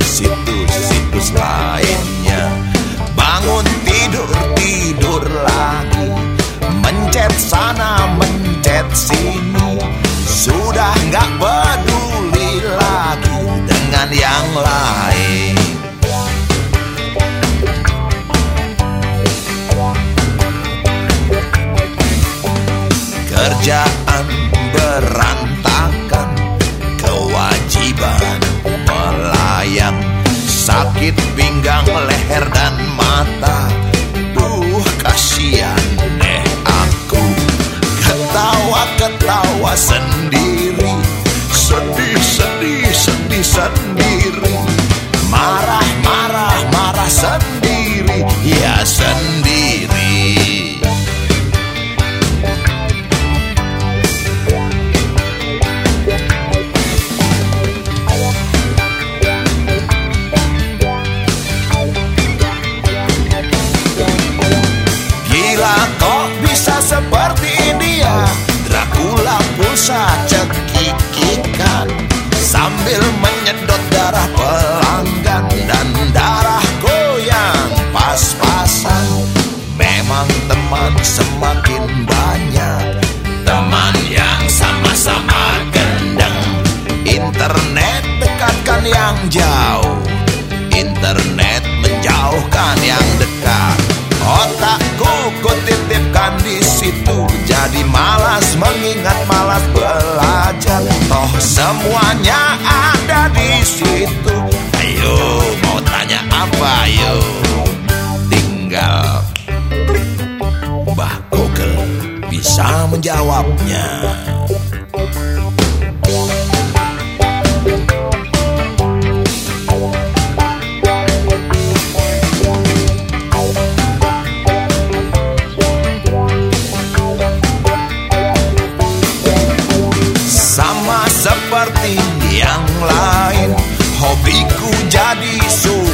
situs-situs lainnya. Bangun tidur, tidur lagi. Mencet sana, mencet sini. Sudah nggak peduli lagi dengan yang lain. Kerjaan berantakan. Kewajiban Sakit pinggang, leher, dan mata. Duh, kasihan deh aku. Ketawa-ketawa sendiri. Sedih, sedih, jauh Internet menjauhkan yang dekat. Otakku ku titipkan di situ. Jadi malas mengingat malas belajar. Toh semuanya ada di situ. Ayo mau tanya apa ayo? Tinggal Mbah Google bisa menjawabnya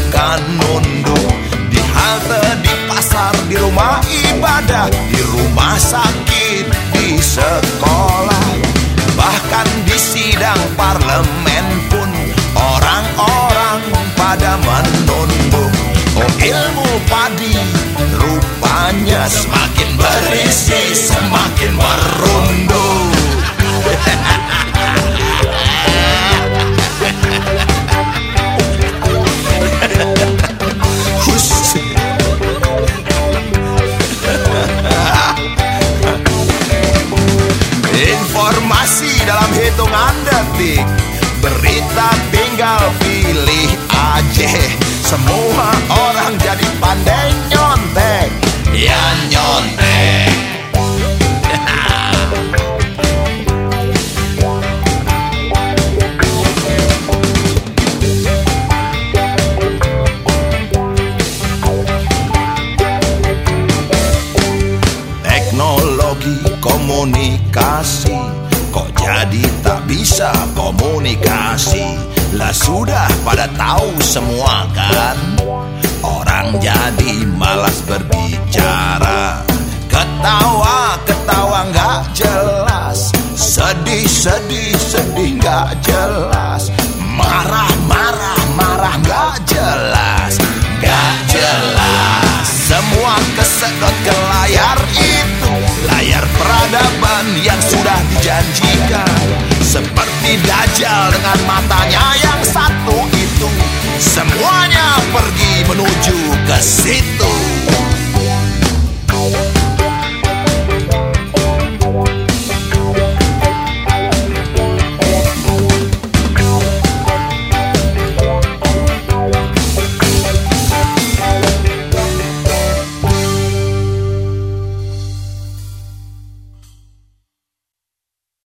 suka nunduk Di halte, di pasar, di rumah ibadah Di rumah sakit, di sekolah. Bahkan di sidang parlemen pun Orang-orang pada menunduk. Oh ilmu padi Rupanya semakin berisi Semakin merunduk Informasi dalam hitungan detik. Berita tinggal pilih aja Semua orang jadi pandai nyontek. Ya nyontek. Teknologi komunikasi. Kok jadi tak bisa komunikasi? Lah sudah pada tahu semua kan? Orang jadi malas berbicara. Ketawa, ketawa nggak jelas. Sedih, sedih, sedih nggak jelas. Marah, marah, marah nggak jelas. Nggak jelas. Semua kesedot ke si Dajjal dengan matanya yang satu itu. Semuanya pergi menuju ke situ.